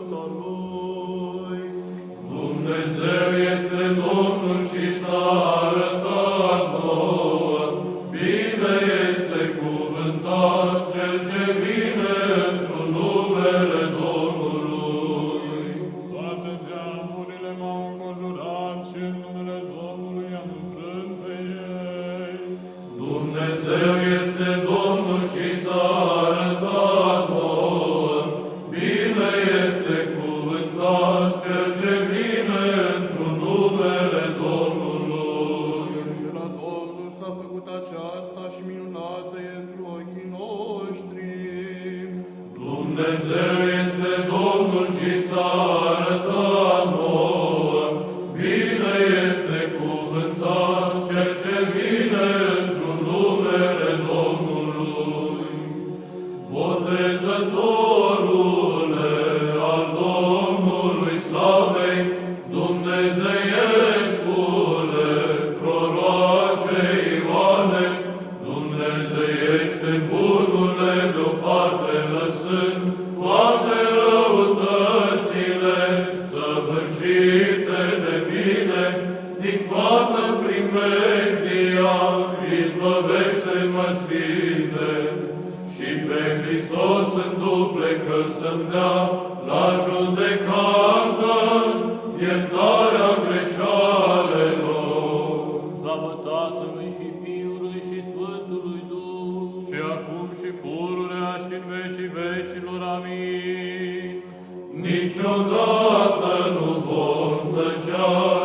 cuvântul lui. Dumnezeu este Domnul și s-a arătat nouă. Bine este cuvântat cel ce vine într-un numele Domnului. Toate neamurile m-au înconjurat și în numele Domnului am înfrânt pe ei. Dumnezeu este noștri. Dumnezeu este Domnul și țară ta nouă, bine este cuvântat cel ce vine într-un numele Domnului. Botezătorule al Domnului Slavei, Dumnezeiescule, proroace Ioane, Dumnezeiește bun. Primejdia, izbăvește-mă, Sfinte, și pe Hristos în duple căl să-mi dea la judecată iertarea greșalelor. Slavă Tatălui și Fiului și Sfântului Duh, Și acum și pururea și în vecii vecilor, amin. Niciodată nu vom tăcea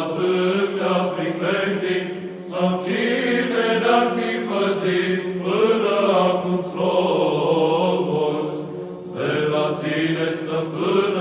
atâtea primejdii, sau cine ne-ar fi păzit până acum slobos, de la tine, stăpân,